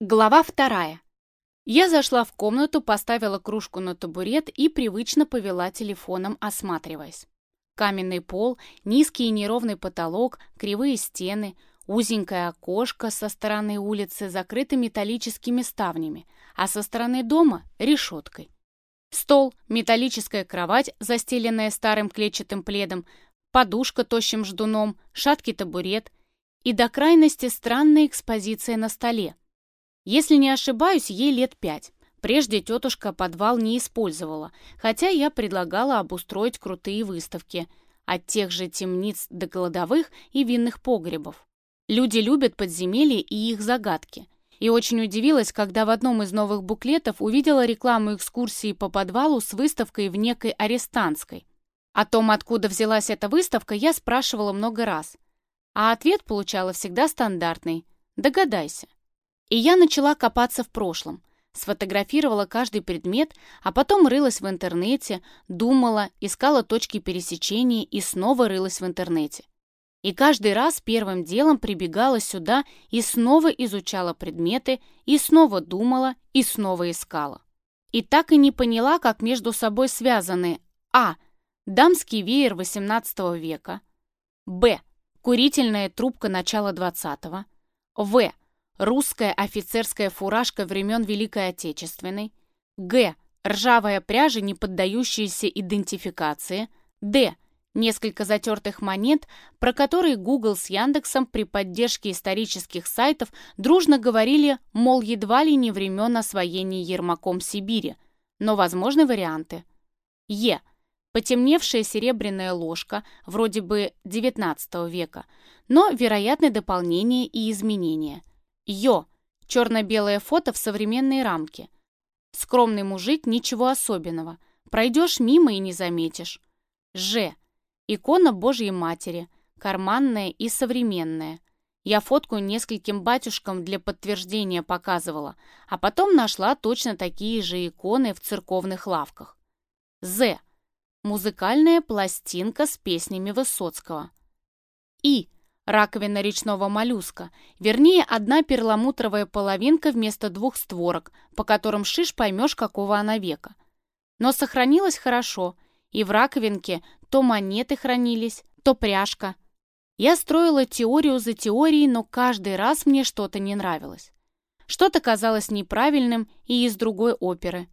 Глава вторая. Я зашла в комнату, поставила кружку на табурет и привычно повела телефоном, осматриваясь. Каменный пол, низкий и неровный потолок, кривые стены, узенькое окошко со стороны улицы закрыты металлическими ставнями, а со стороны дома — решеткой. Стол, металлическая кровать, застеленная старым клетчатым пледом, подушка тощим ждуном, шаткий табурет и до крайности странная экспозиция на столе — если не ошибаюсь, ей лет пять. Прежде тетушка подвал не использовала, хотя я предлагала обустроить крутые выставки от тех же темниц до голодовых и винных погребов. Люди любят подземелья и их загадки. И очень удивилась, когда в одном из новых буклетов увидела рекламу экскурсии по подвалу с выставкой в некой арестантской. О том, откуда взялась эта выставка, я спрашивала много раз. А ответ получала всегда стандартный «Догадайся». И я начала копаться в прошлом. Сфотографировала каждый предмет, а потом рылась в интернете, думала, искала точки пересечения и снова рылась в интернете. И каждый раз первым делом прибегала сюда и снова изучала предметы, и снова думала, и снова искала. И так и не поняла, как между собой связаны А. Дамский веер XVIII века Б. Курительная трубка начала XX В русская офицерская фуражка времен Великой Отечественной, г. ржавая пряжа, не поддающаяся идентификации, д. несколько затертых монет, про которые Google с Яндексом при поддержке исторических сайтов дружно говорили, мол, едва ли не времен освоения Ермаком Сибири, но возможны варианты. Е. Потемневшая серебряная ложка, вроде бы XIX века, но вероятны дополнения и изменения – Йо, черно-белое фото в современной рамке. Скромный мужик, ничего особенного. Пройдешь мимо и не заметишь. Ж. Икона Божьей Матери, карманная и современная. Я фотку нескольким батюшкам для подтверждения показывала, а потом нашла точно такие же иконы в церковных лавках. З. Музыкальная пластинка с песнями Высоцкого. И. Раковина речного моллюска, вернее, одна перламутровая половинка вместо двух створок, по которым шиш поймешь, какого она века. Но сохранилась хорошо, и в раковинке то монеты хранились, то пряжка. Я строила теорию за теорией, но каждый раз мне что-то не нравилось. Что-то казалось неправильным и из другой оперы.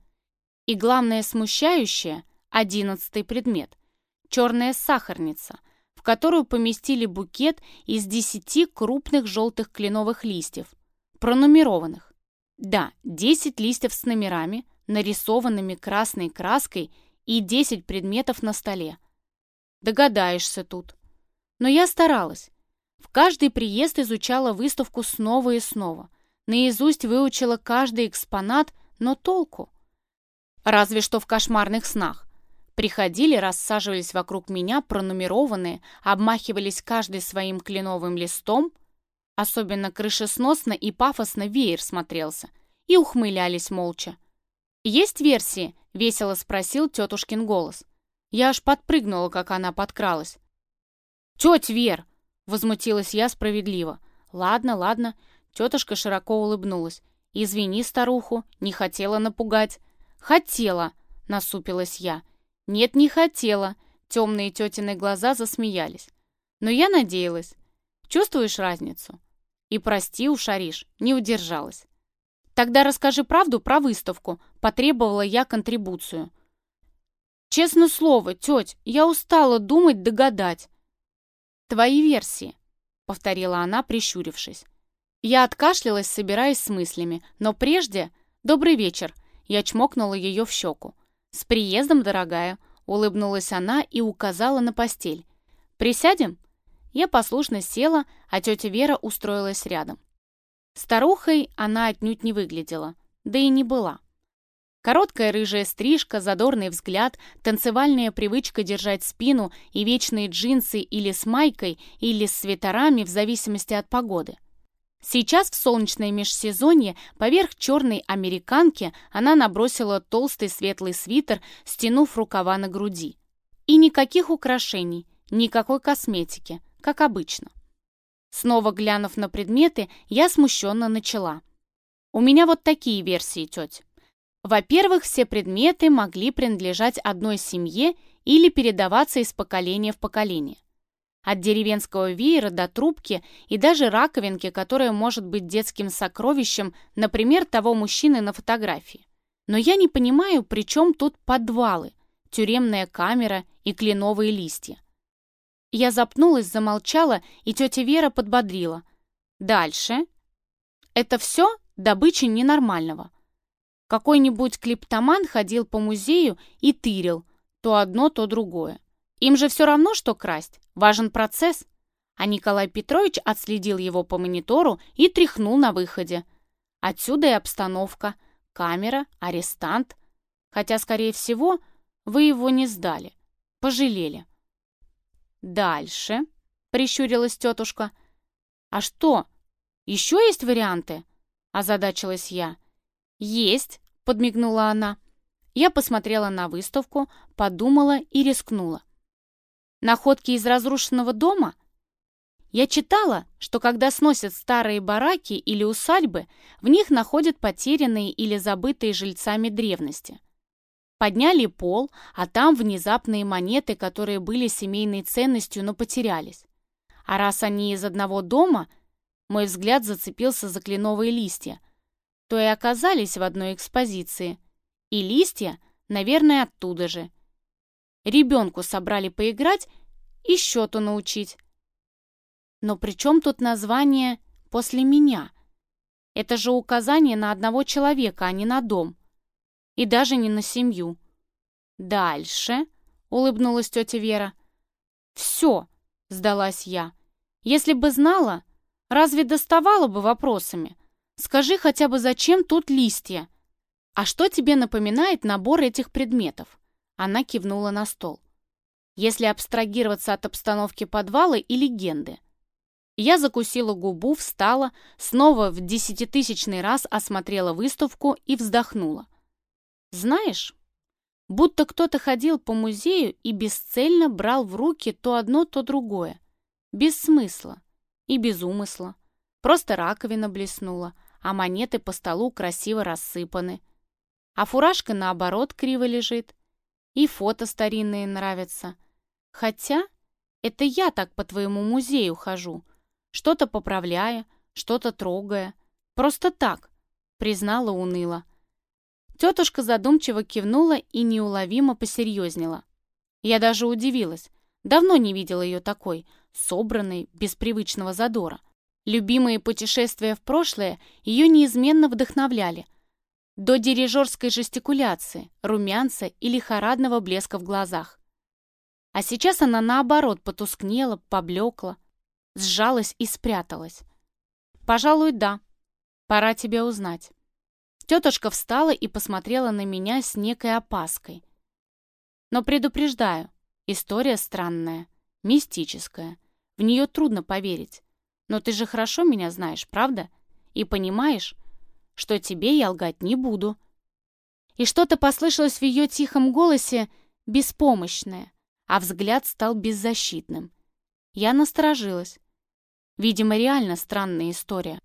И главное смущающее – одиннадцатый предмет – черная сахарница – в которую поместили букет из десяти крупных желтых кленовых листьев, пронумерованных. Да, 10 листьев с номерами, нарисованными красной краской и 10 предметов на столе. Догадаешься тут. Но я старалась. В каждый приезд изучала выставку снова и снова. Наизусть выучила каждый экспонат, но толку? Разве что в кошмарных снах. Приходили, рассаживались вокруг меня, пронумерованные, обмахивались каждый своим кленовым листом, особенно крышесносно и пафосно веер смотрелся, и ухмылялись молча. «Есть версии?» — весело спросил тетушкин голос. Я аж подпрыгнула, как она подкралась. «Теть Вер!» — возмутилась я справедливо. «Ладно, ладно», — тетушка широко улыбнулась. «Извини, старуху, не хотела напугать». «Хотела!» — насупилась я. Нет, не хотела. Темные тетины глаза засмеялись. Но я надеялась. Чувствуешь разницу? И прости, ушаришь, не удержалась. Тогда расскажи правду про выставку. Потребовала я контрибуцию. Честно слово, теть, я устала думать, догадать. Твои версии, повторила она, прищурившись. Я откашлялась, собираясь с мыслями, но прежде... «Добрый вечер!» Я чмокнула ее в щеку. «С приездом, дорогая!» — улыбнулась она и указала на постель. «Присядем?» Я послушно села, а тетя Вера устроилась рядом. Старухой она отнюдь не выглядела, да и не была. Короткая рыжая стрижка, задорный взгляд, танцевальная привычка держать спину и вечные джинсы или с майкой, или с свитерами в зависимости от погоды — Сейчас в солнечной межсезонье поверх черной американки она набросила толстый светлый свитер, стянув рукава на груди. И никаких украшений, никакой косметики, как обычно. Снова глянув на предметы, я смущенно начала. У меня вот такие версии, тетя. Во-первых, все предметы могли принадлежать одной семье или передаваться из поколения в поколение. От деревенского веера до трубки и даже раковинки, которая может быть детским сокровищем, например, того мужчины на фотографии. Но я не понимаю, при чем тут подвалы, тюремная камера и кленовые листья. Я запнулась, замолчала, и тетя Вера подбодрила. Дальше. Это все добыча ненормального. Какой-нибудь клептоман ходил по музею и тырил то одно, то другое. Им же все равно, что красть. Важен процесс. А Николай Петрович отследил его по монитору и тряхнул на выходе. Отсюда и обстановка. Камера, арестант. Хотя, скорее всего, вы его не сдали. Пожалели. Дальше, прищурилась тетушка. А что, еще есть варианты? Озадачилась я. Есть, подмигнула она. Я посмотрела на выставку, подумала и рискнула находки из разрушенного дома? Я читала, что когда сносят старые бараки или усадьбы, в них находят потерянные или забытые жильцами древности. Подняли пол, а там внезапные монеты, которые были семейной ценностью, но потерялись. А раз они из одного дома, мой взгляд зацепился за кленовые листья, то и оказались в одной экспозиции. И листья, наверное, оттуда же – Ребенку собрали поиграть и счету научить. Но при чем тут название «после меня»? Это же указание на одного человека, а не на дом. И даже не на семью. «Дальше», — улыбнулась тетя Вера. «Все», — сдалась я. «Если бы знала, разве доставала бы вопросами? Скажи хотя бы, зачем тут листья? А что тебе напоминает набор этих предметов?» Она кивнула на стол. Если абстрагироваться от обстановки подвала и легенды. Я закусила губу, встала, снова в десятитысячный раз осмотрела выставку и вздохнула. Знаешь, будто кто-то ходил по музею и бесцельно брал в руки то одно, то другое. Без смысла и без умысла. Просто раковина блеснула, а монеты по столу красиво рассыпаны. А фуражка, наоборот, криво лежит и фото старинные нравятся. Хотя это я так по твоему музею хожу, что-то поправляя, что-то трогая. Просто так, признала уныло. Тетушка задумчиво кивнула и неуловимо посерьезнела. Я даже удивилась. Давно не видела ее такой, собранной, без привычного задора. Любимые путешествия в прошлое ее неизменно вдохновляли, до дирижерской жестикуляции, румянца и лихорадного блеска в глазах. А сейчас она, наоборот, потускнела, поблекла, сжалась и спряталась. «Пожалуй, да. Пора тебя узнать». Тетушка встала и посмотрела на меня с некой опаской. Но предупреждаю, история странная, мистическая. В нее трудно поверить. Но ты же хорошо меня знаешь, правда? И понимаешь, что тебе я лгать не буду». И что-то послышалось в ее тихом голосе беспомощное, а взгляд стал беззащитным. Я насторожилась. Видимо, реально странная история.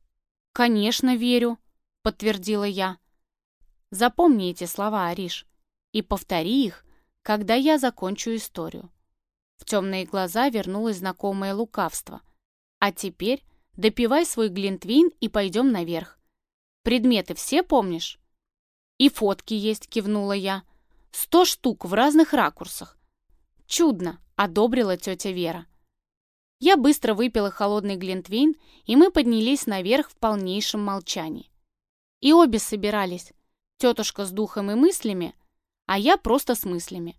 «Конечно, верю», — подтвердила я. «Запомни эти слова, Ариш, и повтори их, когда я закончу историю». В темные глаза вернулось знакомое лукавство. «А теперь допивай свой глинтвин и пойдем наверх. Предметы все помнишь?» «И фотки есть», — кивнула я. «Сто штук в разных ракурсах». «Чудно», — одобрила тетя Вера. Я быстро выпила холодный глинтвейн, и мы поднялись наверх в полнейшем молчании. И обе собирались. Тетушка с духом и мыслями, а я просто с мыслями.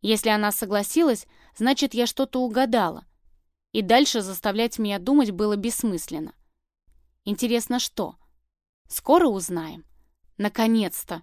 Если она согласилась, значит, я что-то угадала. И дальше заставлять меня думать было бессмысленно. Интересно, что? Скоро узнаем. Наконец-то!»